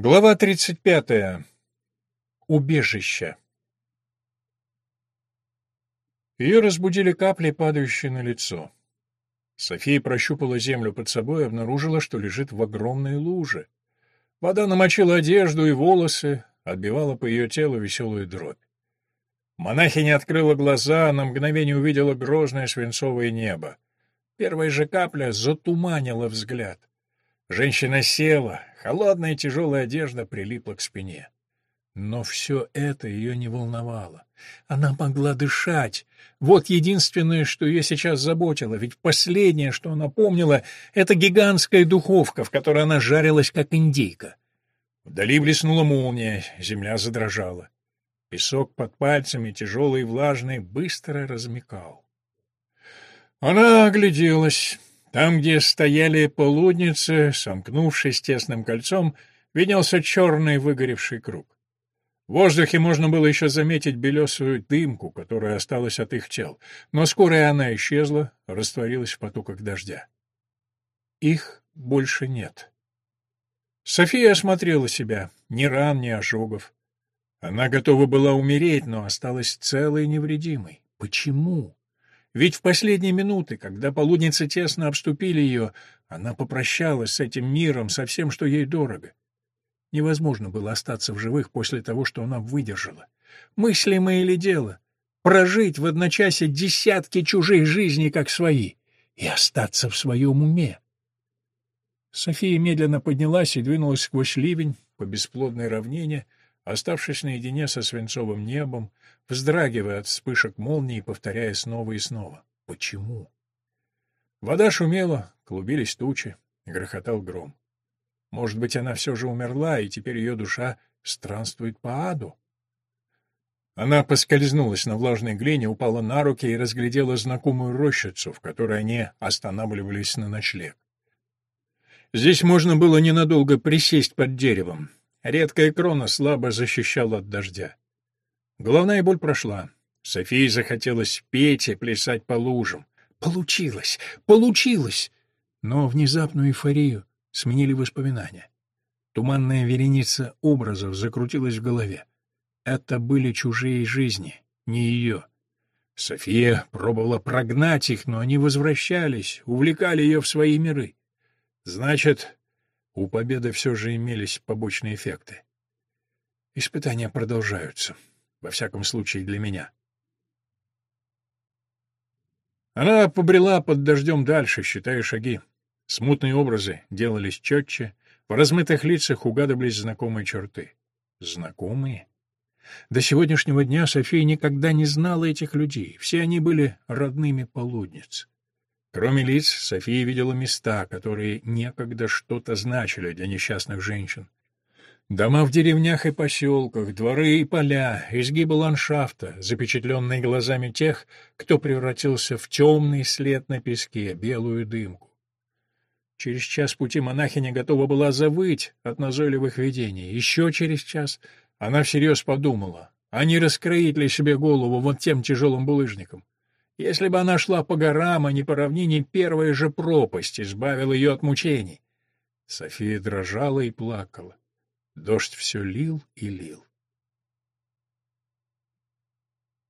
Глава 35. Убежище. Ее разбудили капли, падающие на лицо. София прощупала землю под собой и обнаружила, что лежит в огромной луже. Вода намочила одежду и волосы, отбивала по ее телу веселую дробь. Монахиня открыла глаза, на мгновение увидела грозное свинцовое небо. Первая же капля затуманила взгляд. Женщина села, холодная тяжелая одежда прилипла к спине. Но все это ее не волновало. Она могла дышать. Вот единственное, что ее сейчас заботило, ведь последнее, что она помнила, — это гигантская духовка, в которой она жарилась, как индейка. Вдали блеснула молния, земля задрожала. Песок под пальцами, тяжелый и влажный, быстро размекал. Она огляделась. Там, где стояли полудницы, сомкнувшись тесным кольцом, виднелся черный выгоревший круг. В воздухе можно было еще заметить белесую дымку, которая осталась от их тел, но скоро и она исчезла, растворилась в потоках дождя. Их больше нет. София осмотрела себя, ни ран, ни ожогов. Она готова была умереть, но осталась целой и невредимой. Почему? Ведь в последние минуты, когда полудницы тесно обступили ее, она попрощалась с этим миром, со всем, что ей дорого. Невозможно было остаться в живых после того, что она выдержала. Мыслимое ли дело? Прожить в одночасье десятки чужих жизней, как свои, и остаться в своем уме. София медленно поднялась и двинулась сквозь ливень по бесплодной равнине, оставшись наедине со свинцовым небом, вздрагивая от вспышек молнии, повторяя снова и снова. Почему? Вода шумела, клубились тучи, грохотал гром. Может быть, она все же умерла, и теперь ее душа странствует по аду? Она поскользнулась на влажной глине, упала на руки и разглядела знакомую рощицу, в которой они останавливались на ночлег. Здесь можно было ненадолго присесть под деревом. Редкая крона слабо защищала от дождя. Головная боль прошла. Софии захотелось петь и плясать по лужам. Получилось! Получилось! Но внезапную эйфорию сменили воспоминания. Туманная вереница образов закрутилась в голове. Это были чужие жизни, не ее. София пробовала прогнать их, но они возвращались, увлекали ее в свои миры. Значит, у победы все же имелись побочные эффекты. Испытания продолжаются. Во всяком случае, для меня. Она побрела под дождем дальше, считая шаги. Смутные образы делались четче, в размытых лицах угадывались знакомые черты. Знакомые? До сегодняшнего дня София никогда не знала этих людей, все они были родными полудниц. Кроме лиц, София видела места, которые некогда что-то значили для несчастных женщин. Дома в деревнях и поселках, дворы и поля, изгибы ландшафта, запечатленные глазами тех, кто превратился в темный след на песке, белую дымку. Через час пути монахиня готова была завыть от назойливых видений. Еще через час она всерьез подумала, а не раскроить ли себе голову вот тем тяжелым булыжником. Если бы она шла по горам, а не по равнине, первая же пропасть избавила ее от мучений. София дрожала и плакала. Дождь все лил и лил.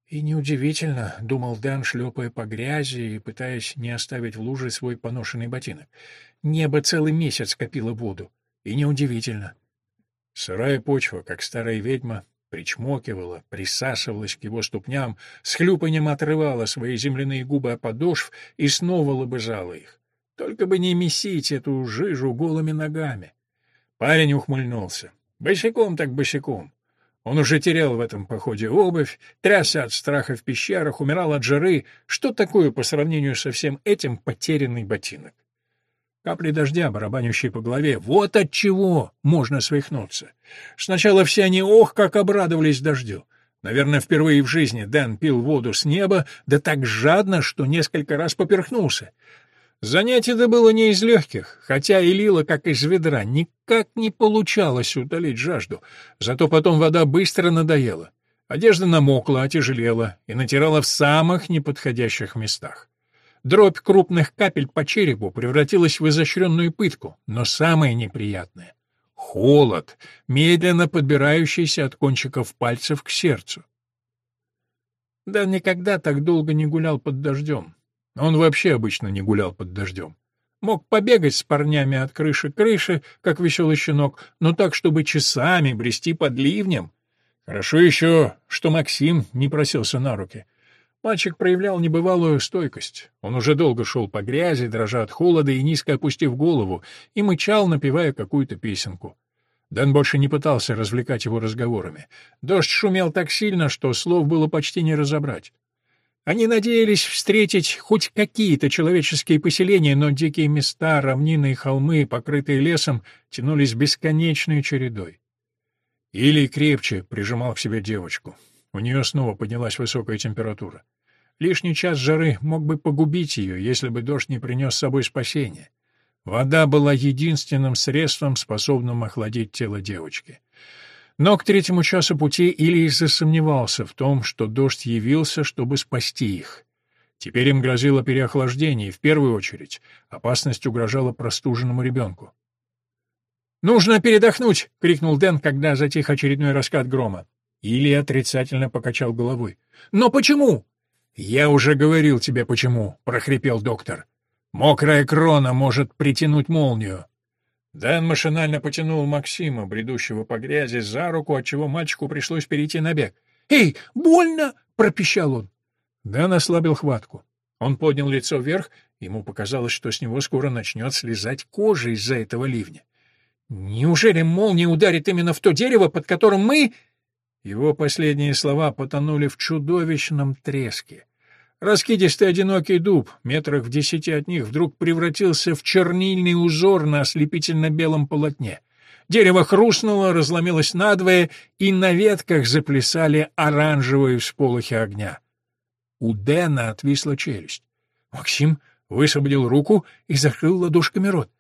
И неудивительно, — думал Дэн, шлепая по грязи и пытаясь не оставить в луже свой поношенный ботинок. Небо целый месяц копило воду. И неудивительно. Сырая почва, как старая ведьма, причмокивала, присасывалась к его ступням, с хлюпанием отрывала свои земляные губы от подошв и снова лобызала их. Только бы не месить эту жижу голыми ногами. Парень ухмыльнулся. Босиком так босиком. Он уже терял в этом походе обувь, трясся от страха в пещерах, умирал от жары. Что такое по сравнению со всем этим потерянный ботинок? Капли дождя, барабанящие по голове. Вот от чего можно свихнуться. Сначала все они, ох, как обрадовались дождю. Наверное, впервые в жизни Дэн пил воду с неба, да так жадно, что несколько раз поперхнулся. Занятие-то было не из легких, хотя и лило, как из ведра, никак не получалось утолить жажду, зато потом вода быстро надоела. Одежда намокла, отяжелела и натирала в самых неподходящих местах. Дробь крупных капель по черепу превратилась в изощренную пытку, но самое неприятное — холод, медленно подбирающийся от кончиков пальцев к сердцу. Да никогда так долго не гулял под дождем. Он вообще обычно не гулял под дождем. Мог побегать с парнями от крыши к крыше, как веселый щенок, но так, чтобы часами брести под ливнем. Хорошо еще, что Максим не просился на руки. Мальчик проявлял небывалую стойкость. Он уже долго шел по грязи, дрожа от холода и низко опустив голову, и мычал, напевая какую-то песенку. Дэн больше не пытался развлекать его разговорами. Дождь шумел так сильно, что слов было почти не разобрать. Они надеялись встретить хоть какие-то человеческие поселения, но дикие места, равнины и холмы, покрытые лесом, тянулись бесконечной чередой. Или крепче прижимал к себе девочку. У нее снова поднялась высокая температура. Лишний час жары мог бы погубить ее, если бы дождь не принес с собой спасения. Вода была единственным средством, способным охладить тело девочки. Но к третьему часу пути Ильич засомневался в том, что дождь явился, чтобы спасти их. Теперь им грозило переохлаждение, и в первую очередь опасность угрожала простуженному ребенку. «Нужно передохнуть!» — крикнул Дэн, когда затих очередной раскат грома. Илья отрицательно покачал головой. «Но почему?» «Я уже говорил тебе, почему», — прохрипел доктор. «Мокрая крона может притянуть молнию. Дэн машинально потянул Максима, бредущего по грязи, за руку, отчего мальчику пришлось перейти на бег. «Эй, больно!» — пропищал он. Дэн ослабил хватку. Он поднял лицо вверх, ему показалось, что с него скоро начнет слезать кожа из-за этого ливня. «Неужели молния ударит именно в то дерево, под которым мы...» Его последние слова потонули в чудовищном треске. Раскидистый одинокий дуб, метрах в десяти от них, вдруг превратился в чернильный узор на ослепительно-белом полотне. Дерево хрустнуло, разломилось надвое, и на ветках заплясали оранжевые всполохи огня. У Дэна отвисла челюсть. Максим высвободил руку и закрыл ладошками рот.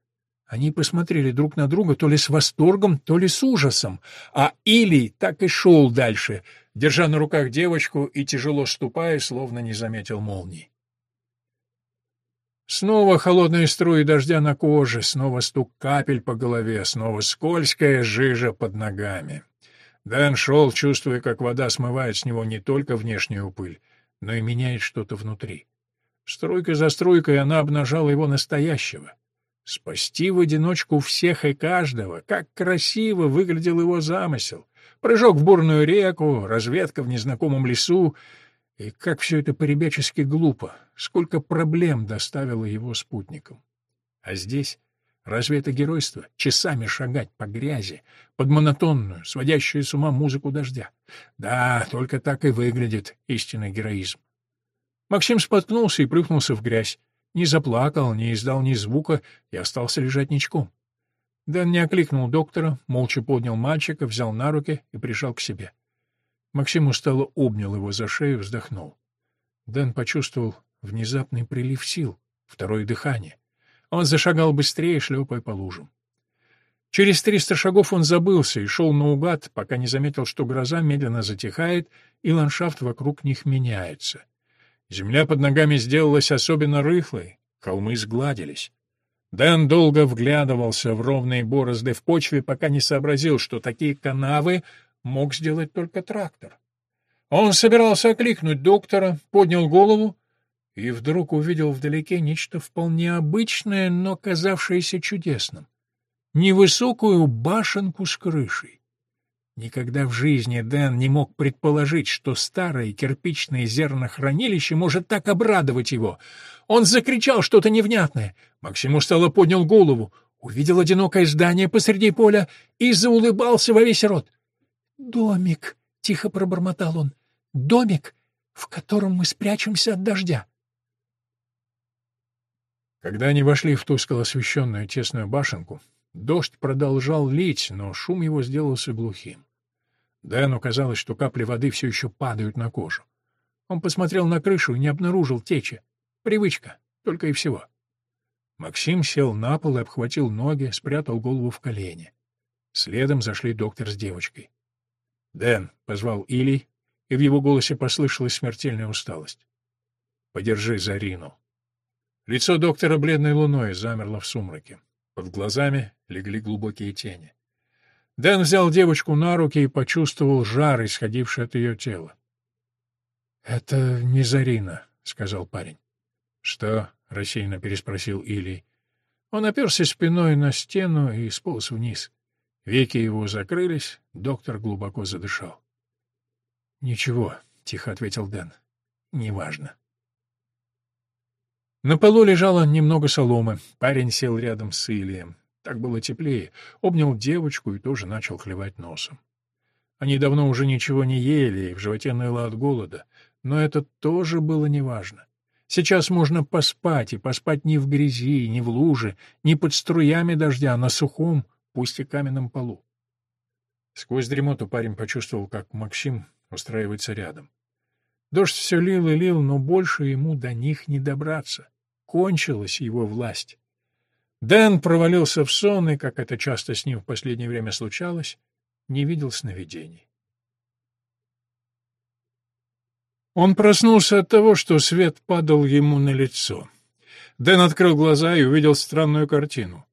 Они посмотрели друг на друга то ли с восторгом, то ли с ужасом, а Илий так и шел дальше, держа на руках девочку и тяжело ступая, словно не заметил молний. Снова холодные струи дождя на коже, снова стук капель по голове, снова скользкая жижа под ногами. Дэн шел, чувствуя, как вода смывает с него не только внешнюю пыль, но и меняет что-то внутри. Струйка за струйкой она обнажала его настоящего. Спасти в одиночку всех и каждого, как красиво выглядел его замысел. Прыжок в бурную реку, разведка в незнакомом лесу. И как все это поребячески глупо, сколько проблем доставило его спутникам. А здесь разве это геройство? Часами шагать по грязи, под монотонную, сводящую с ума музыку дождя. Да, только так и выглядит истинный героизм. Максим споткнулся и прыгнулся в грязь не заплакал, не издал ни звука и остался лежать ничком. Дэн не окликнул доктора, молча поднял мальчика, взял на руки и прижал к себе. Максим устало обнял его за шею, вздохнул. Дэн почувствовал внезапный прилив сил, второе дыхание. Он зашагал быстрее, шлепая по лужам. Через триста шагов он забылся и шел наугад, пока не заметил, что гроза медленно затихает, и ландшафт вокруг них меняется. Земля под ногами сделалась особенно рыхлой, холмы сгладились. Дэн долго вглядывался в ровные борозды в почве, пока не сообразил, что такие канавы мог сделать только трактор. Он собирался окликнуть доктора, поднял голову и вдруг увидел вдалеке нечто вполне обычное, но казавшееся чудесным. Невысокую башенку с крышей. Никогда в жизни Дэн не мог предположить, что старое кирпичное зернохранилище может так обрадовать его. Он закричал что-то невнятное. Максим устало поднял голову, увидел одинокое здание посреди поля и заулыбался во весь рот. «Домик», — тихо пробормотал он, — «домик, в котором мы спрячемся от дождя». Когда они вошли в тускло освещенную тесную башенку, дождь продолжал лить, но шум его сделался глухим. Дэну казалось, что капли воды все еще падают на кожу. Он посмотрел на крышу и не обнаружил течи. Привычка, только и всего. Максим сел на пол и обхватил ноги, спрятал голову в колени. Следом зашли доктор с девочкой. «Дэн», — позвал Илий, и в его голосе послышалась смертельная усталость. «Подержи Зарину». Лицо доктора бледной луной замерло в сумраке. Под глазами легли глубокие тени. Дэн взял девочку на руки и почувствовал жар, исходивший от ее тела. — Это не Зарина, — сказал парень. — Что? — рассеянно переспросил Илий. Он оперся спиной на стену и сполз вниз. Веки его закрылись, доктор глубоко задышал. — Ничего, — тихо ответил Дэн. — Неважно. На полу лежало немного соломы. Парень сел рядом с Илием. Так было теплее. Обнял девочку и тоже начал хлевать носом. Они давно уже ничего не ели, и в животе ныло от голода. Но это тоже было неважно. Сейчас можно поспать, и поспать не в грязи, не в луже, не под струями дождя, а на сухом, пусть и каменном полу. Сквозь дремоту парень почувствовал, как Максим устраивается рядом. Дождь все лил и лил, но больше ему до них не добраться. Кончилась его власть. Дэн провалился в сон, и, как это часто с ним в последнее время случалось, не видел сновидений. Он проснулся от того, что свет падал ему на лицо. Дэн открыл глаза и увидел странную картину.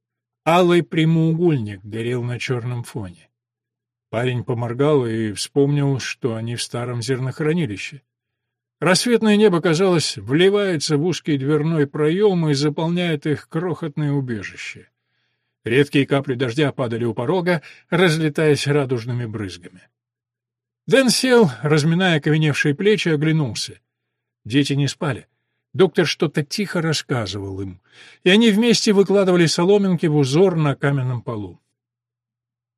Алый прямоугольник горел на черном фоне. Парень поморгал и вспомнил, что они в старом зернохранилище. Рассветное небо, казалось, вливается в узкий дверной проем и заполняет их крохотное убежище. Редкие капли дождя падали у порога, разлетаясь радужными брызгами. Дэн сел, разминая ковеневшие плечи, оглянулся. Дети не спали. Доктор что-то тихо рассказывал им, и они вместе выкладывали соломинки в узор на каменном полу.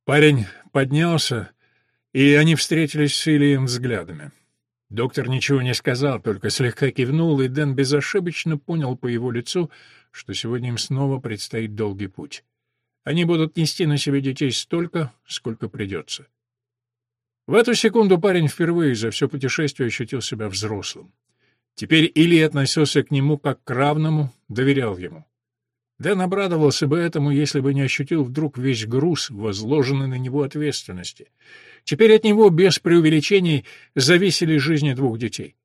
Парень поднялся, и они встретились с Ильем взглядами. Доктор ничего не сказал, только слегка кивнул, и Дэн безошибочно понял по его лицу, что сегодня им снова предстоит долгий путь. Они будут нести на себе детей столько, сколько придется. В эту секунду парень впервые за все путешествие ощутил себя взрослым. Теперь Илья относился к нему как к равному, доверял ему. Дэн обрадовался бы этому, если бы не ощутил вдруг весь груз, возложенный на него ответственности. Теперь от него, без преувеличений, зависели жизни двух детей.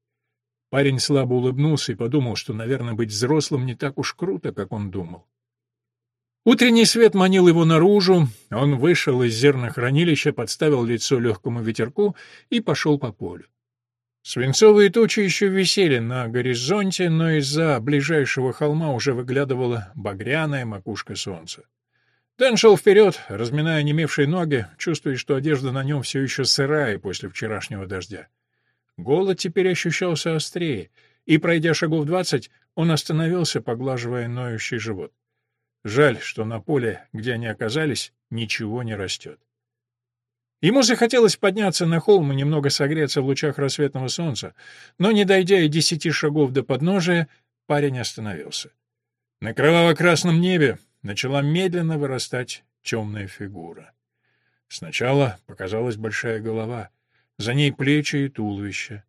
Парень слабо улыбнулся и подумал, что, наверное, быть взрослым не так уж круто, как он думал. Утренний свет манил его наружу, он вышел из зернохранилища, подставил лицо легкому ветерку и пошел по полю. Свинцовые тучи еще висели на горизонте, но из-за ближайшего холма уже выглядывала багряная макушка солнца. Дэн шел вперед, разминая немевшие ноги, чувствуя, что одежда на нем все еще сырая после вчерашнего дождя. Голод теперь ощущался острее, и, пройдя шагов двадцать, он остановился, поглаживая ноющий живот. Жаль, что на поле, где они оказались, ничего не растет. Ему захотелось подняться на холм и немного согреться в лучах рассветного солнца, но, не дойдя и десяти шагов до подножия, парень остановился. На кроваво-красном небе начала медленно вырастать темная фигура. Сначала показалась большая голова, за ней плечи и туловище.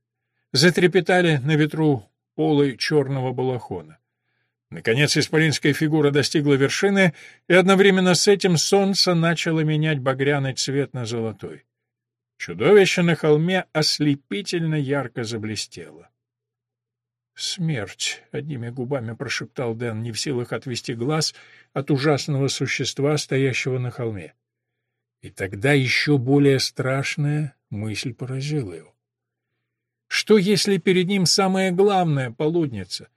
Затрепетали на ветру полы черного балахона. Наконец исполинская фигура достигла вершины, и одновременно с этим солнце начало менять багряный цвет на золотой. Чудовище на холме ослепительно ярко заблестело. «Смерть!» — одними губами прошептал Дэн, не в силах отвести глаз от ужасного существа, стоящего на холме. И тогда еще более страшная мысль поразила его. Что, если перед ним самое главное — полудница,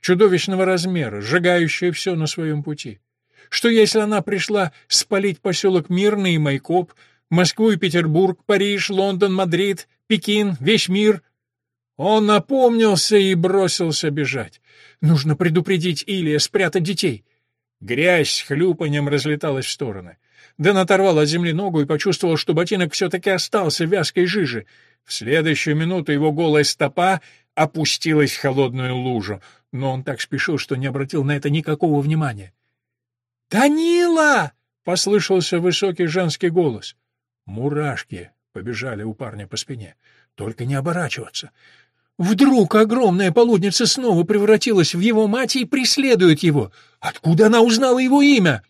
чудовищного размера, сжигающая все на своем пути? Что если она пришла спалить поселок Мирный и Майкоп, Москву и Петербург, Париж, Лондон, Мадрид, Пекин, весь мир? Он опомнился и бросился бежать. Нужно предупредить Илия, спрятать детей. Грязь с хлюпанием разлеталась в стороны. Дэн оторвал от земли ногу и почувствовал, что ботинок все-таки остался в вязкой жиже. В следующую минуту его голая стопа опустилась в холодную лужу но он так спешил, что не обратил на это никакого внимания. «Данила!» — послышался высокий женский голос. Мурашки побежали у парня по спине. Только не оборачиваться. Вдруг огромная полудница снова превратилась в его мать и преследует его. Откуда она узнала его имя?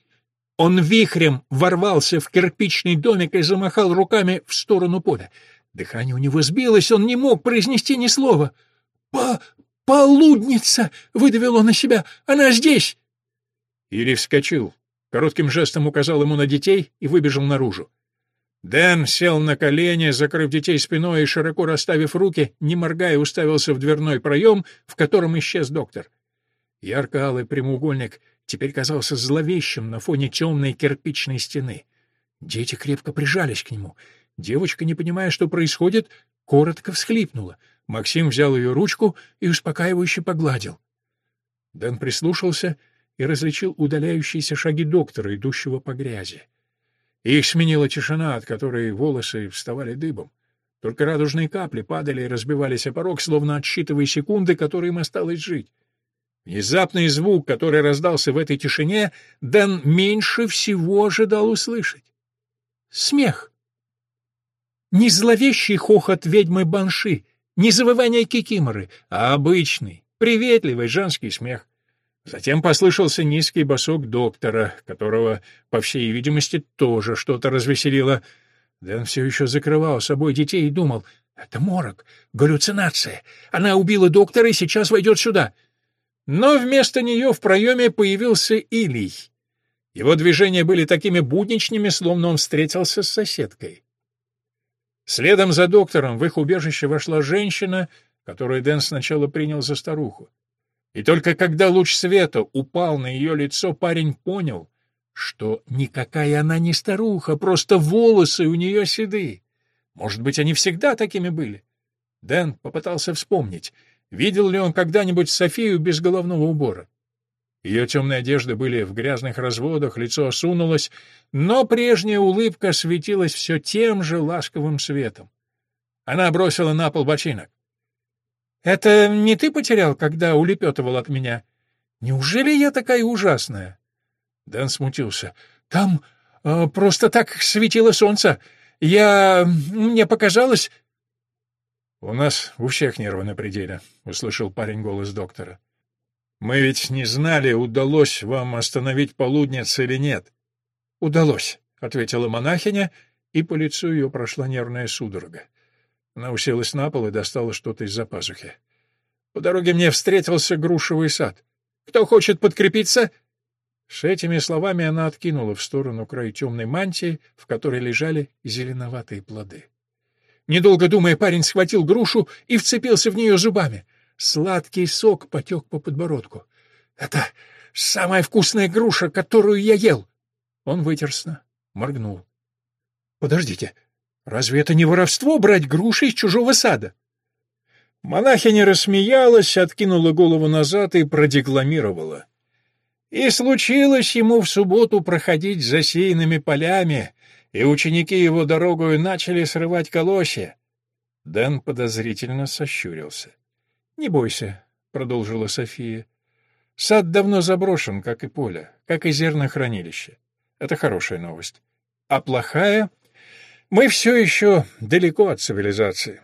Он вихрем ворвался в кирпичный домик и замахал руками в сторону поля. Дыхание у него сбилось, он не мог произнести ни слова. «По... «Полудница!» — выдавил он на себя. «Она здесь!» Ири вскочил, коротким жестом указал ему на детей и выбежал наружу. Дэн сел на колени, закрыв детей спиной и, широко расставив руки, не моргая, уставился в дверной проем, в котором исчез доктор. Ярко-алый прямоугольник теперь казался зловещим на фоне темной кирпичной стены. Дети крепко прижались к нему. Девочка, не понимая, что происходит, коротко всхлипнула. Максим взял ее ручку и успокаивающе погладил. Дэн прислушался и различил удаляющиеся шаги доктора, идущего по грязи. Их сменила тишина, от которой волосы вставали дыбом. Только радужные капли падали и разбивались о порог, словно отсчитывая секунды, которые им осталось жить. Внезапный звук, который раздался в этой тишине, Дэн меньше всего ожидал услышать. Смех. Не зловещий хохот ведьмы Банши, не завывание кикиморы, а обычный, приветливый женский смех. Затем послышался низкий босок доктора, которого, по всей видимости, тоже что-то развеселило. Дэн все еще закрывал собой детей и думал, «Это морок, галлюцинация. Она убила доктора и сейчас войдет сюда». Но вместо нее в проеме появился Илий. Его движения были такими будничными, словно он встретился с соседкой. Следом за доктором в их убежище вошла женщина, которую Дэн сначала принял за старуху. И только когда луч света упал на ее лицо, парень понял, что никакая она не старуха, просто волосы у нее седые. Может быть, они всегда такими были? Дэн попытался вспомнить, видел ли он когда-нибудь Софию без головного убора. Ее темные одежды были в грязных разводах, лицо осунулось, но прежняя улыбка светилась все тем же ласковым светом. Она бросила на пол бочинок. Это не ты потерял, когда улепетывал от меня? Неужели я такая ужасная? Дэн смутился. Там э, просто так светило солнце. Я... мне показалось... «У нас у всех нервы на пределе», — услышал парень голос доктора. «Мы ведь не знали, удалось вам остановить полудниц или нет». «Удалось», — ответила монахиня, и по лицу ее прошла нервная судорога. Она уселась на пол и достала что-то из-за пазухи. По дороге мне встретился грушевый сад. Кто хочет подкрепиться? С этими словами она откинула в сторону край темной мантии, в которой лежали зеленоватые плоды. Недолго думая, парень схватил грушу и вцепился в нее зубами. Сладкий сок потек по подбородку. «Это самая вкусная груша, которую я ел!» Он вытерся, моргнул. «Подождите, Разве это не воровство брать груши из чужого сада? Монахиня рассмеялась, откинула голову назад и продекламировала. И случилось ему в субботу проходить засеянными полями, и ученики его дорогою начали срывать колосья. Дэн подозрительно сощурился. — Не бойся, — продолжила София. — Сад давно заброшен, как и поле, как и зернохранилище. Это хорошая новость. А плохая мы все еще далеко от цивилизации.